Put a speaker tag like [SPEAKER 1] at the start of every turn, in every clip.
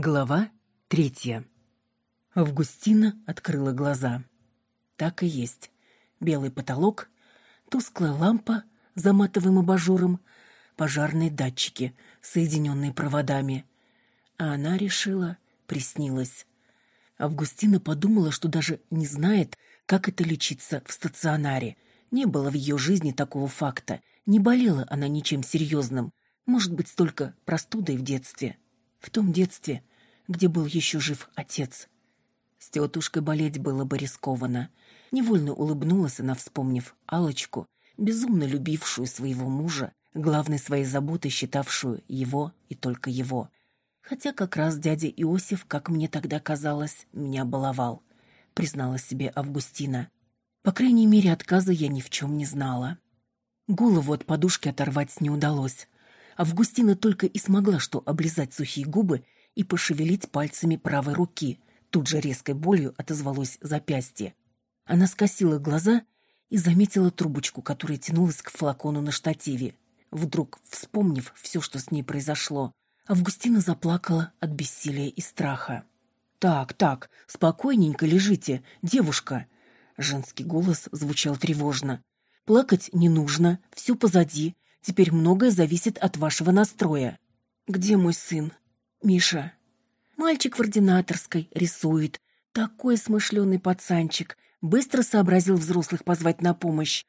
[SPEAKER 1] Глава третья. Августина открыла глаза. Так и есть. Белый потолок, тусклая лампа за матовым абажуром, пожарные датчики, соединенные проводами. А она решила, приснилась. Августина подумала, что даже не знает, как это лечиться в стационаре. Не было в ее жизни такого факта. Не болела она ничем серьезным. Может быть, столько простудой в детстве. В том детстве, где был еще жив отец. С тетушкой болеть было бы рискованно. Невольно улыбнулась она, вспомнив алочку безумно любившую своего мужа, главной своей заботой считавшую его и только его. Хотя как раз дядя Иосиф, как мне тогда казалось, меня баловал, призналась себе Августина. По крайней мере, отказа я ни в чем не знала. Голову от подушки оторвать не удалось. Августина только и смогла что облизать сухие губы и пошевелить пальцами правой руки. Тут же резкой болью отозвалось запястье. Она скосила глаза и заметила трубочку, которая тянулась к флакону на штативе. Вдруг, вспомнив все, что с ней произошло, Августина заплакала от бессилия и страха. «Так, так, спокойненько лежите, девушка!» Женский голос звучал тревожно. «Плакать не нужно, все позади. Теперь многое зависит от вашего настроя». «Где мой сын?» Миша. Мальчик в ординаторской рисует. Такой смышленый пацанчик. Быстро сообразил взрослых позвать на помощь.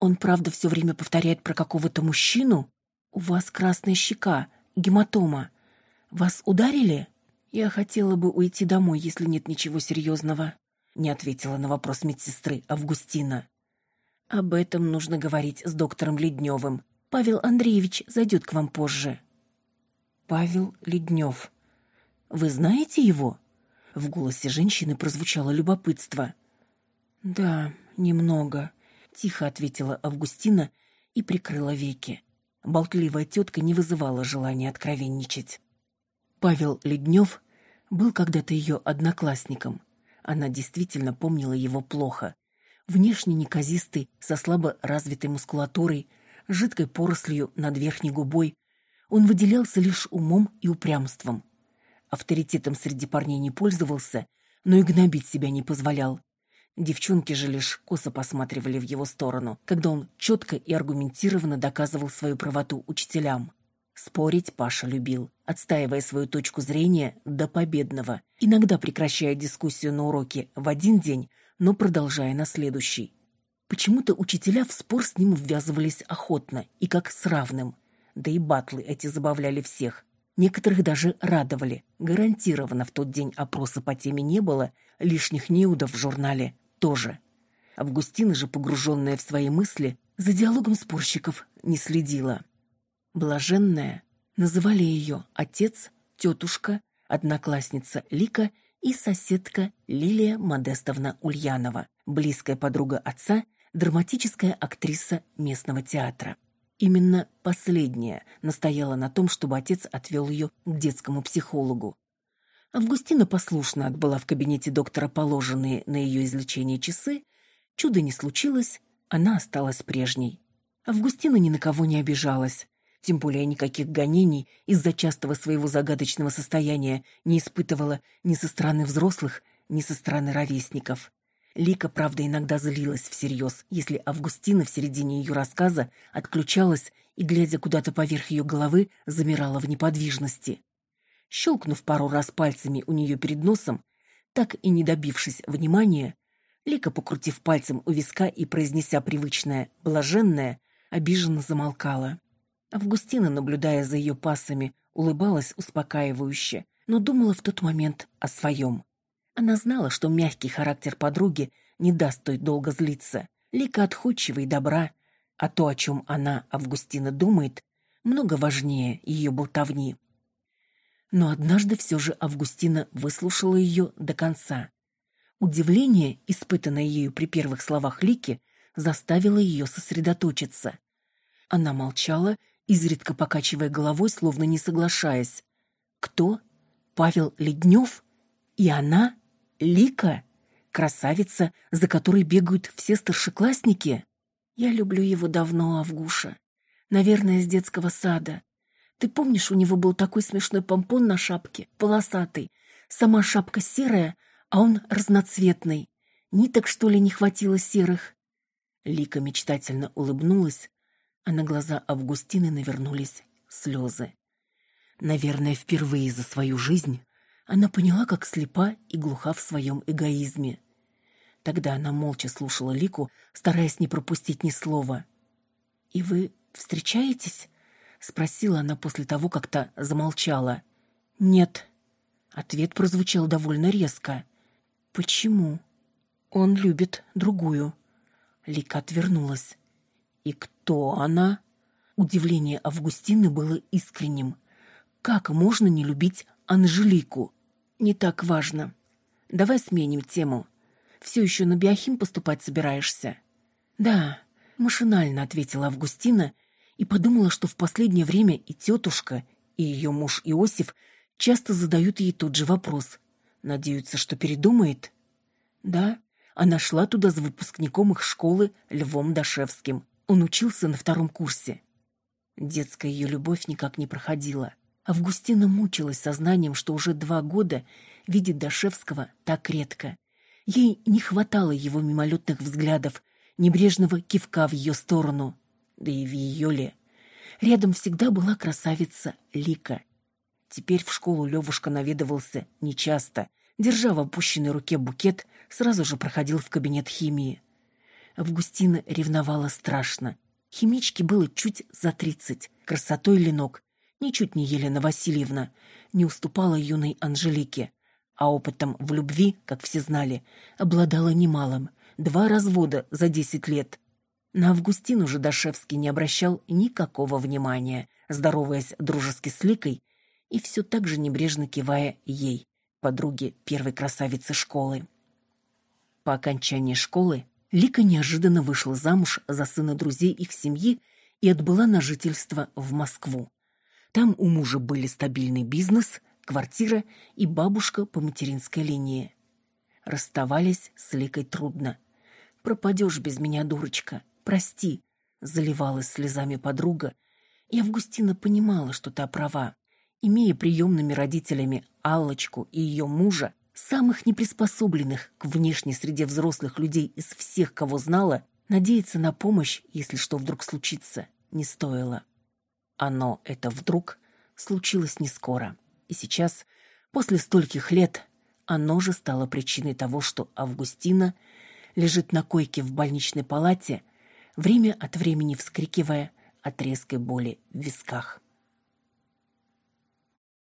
[SPEAKER 1] Он, правда, все время повторяет про какого-то мужчину. У вас красная щека, гематома. Вас ударили? Я хотела бы уйти домой, если нет ничего серьезного. Не ответила на вопрос медсестры Августина. Об этом нужно говорить с доктором Ледневым. Павел Андреевич зайдет к вам позже. Павел Леднев. Вы знаете его? В голосе женщины прозвучало любопытство. Да, немного, тихо ответила Августина и прикрыла веки. Болтливая тетка не вызывала желания откровенничать. Павел Леднев был когда-то ее одноклассником. Она действительно помнила его плохо. Внешне неказистый, со слабо развитой мускулатурой, жидкой порослью над верхней губой, он выделялся лишь умом и упрямством. Авторитетом среди парней не пользовался, но и гнобить себя не позволял. Девчонки же лишь косо посматривали в его сторону, когда он четко и аргументированно доказывал свою правоту учителям. Спорить Паша любил, отстаивая свою точку зрения до победного, иногда прекращая дискуссию на уроке в один день, но продолжая на следующий. Почему-то учителя в спор с ним ввязывались охотно и как с равным – да и батлы эти забавляли всех. Некоторых даже радовали. Гарантированно в тот день опроса по теме не было, лишних неудов в журнале тоже. Августина же, погруженная в свои мысли, за диалогом спорщиков не следила. Блаженная называли ее отец, тетушка, одноклассница Лика и соседка Лилия Модестовна Ульянова, близкая подруга отца, драматическая актриса местного театра. Именно последняя настояла на том, чтобы отец отвел ее к детскому психологу. Августина послушно отбыла в кабинете доктора положенные на ее излечение часы. Чудо не случилось, она осталась прежней. Августина ни на кого не обижалась, тем более никаких гонений из-за частого своего загадочного состояния не испытывала ни со стороны взрослых, ни со стороны ровесников. Лика, правда, иногда злилась всерьез, если Августина в середине ее рассказа отключалась и, глядя куда-то поверх ее головы, замирала в неподвижности. Щелкнув пару раз пальцами у нее перед носом, так и не добившись внимания, Лика, покрутив пальцем у виска и произнеся привычное «блаженное», обиженно замолкала. Августина, наблюдая за ее пассами, улыбалась успокаивающе, но думала в тот момент о своем. Она знала, что мягкий характер подруги не даст той долго злиться. Лика отходчива и добра, а то, о чем она, Августина, думает, много важнее ее болтовни. Но однажды все же Августина выслушала ее до конца. Удивление, испытанное ею при первых словах Лики, заставило ее сосредоточиться. Она молчала, изредка покачивая головой, словно не соглашаясь. «Кто? Павел Леднев? И она?» Лика? Красавица, за которой бегают все старшеклассники? Я люблю его давно, Авгуша. Наверное, с детского сада. Ты помнишь, у него был такой смешной помпон на шапке, полосатый. Сама шапка серая, а он разноцветный. Ниток, что ли, не хватило серых?» Лика мечтательно улыбнулась, а на глаза Августины навернулись слезы. Наверное, впервые за свою жизнь она поняла, как слепа и глуха в своем эгоизме. Тогда она молча слушала Лику, стараясь не пропустить ни слова. «И вы встречаетесь?» — спросила она после того, как та замолчала. «Нет». Ответ прозвучал довольно резко. «Почему?» «Он любит другую». Лика отвернулась. «И кто она?» Удивление Августины было искренним. «Как можно не любить Анжелику?» «Не так важно. Давай сменим тему. Все еще на биохим поступать собираешься?» «Да», — машинально ответила Августина и подумала, что в последнее время и тетушка, и ее муж Иосиф часто задают ей тот же вопрос. Надеются, что передумает? Да, она шла туда за выпускником их школы Львом Дашевским. Он учился на втором курсе. Детская ее любовь никак не проходила. Августина мучилась сознанием, что уже два года видит Дашевского так редко. Ей не хватало его мимолетных взглядов, небрежного кивка в ее сторону да и в ее ли. Рядом всегда была красавица Лика. Теперь в школу Левушка наведывался нечасто. Держа в опущенной руке букет, сразу же проходил в кабинет химии. Августина ревновала страшно. Химичке было чуть за тридцать. Красотой ленок. Ничуть не Елена Васильевна. Не уступала юной Анжелике. А опытом в любви, как все знали, обладала немалым. Два развода за десять лет. На Августину же Дашевский не обращал никакого внимания, здороваясь дружески с Ликой и все так же небрежно кивая ей, подруге первой красавицы школы. По окончании школы Лика неожиданно вышла замуж за сына друзей их семьи и отбыла на жительство в Москву. Там у мужа были стабильный бизнес, квартира и бабушка по материнской линии. Расставались с Ликой трудно. «Пропадешь без меня, дурочка прости», — заливалась слезами подруга, и Августина понимала, что та права. Имея приемными родителями Аллочку и ее мужа, самых неприспособленных к внешней среде взрослых людей из всех, кого знала, надеяться на помощь, если что вдруг случится, не стоило. Оно, это вдруг, случилось не скоро. И сейчас, после стольких лет, оно же стало причиной того, что Августина лежит на койке в больничной палате время от времени вскрикивая от резкой боли в висках.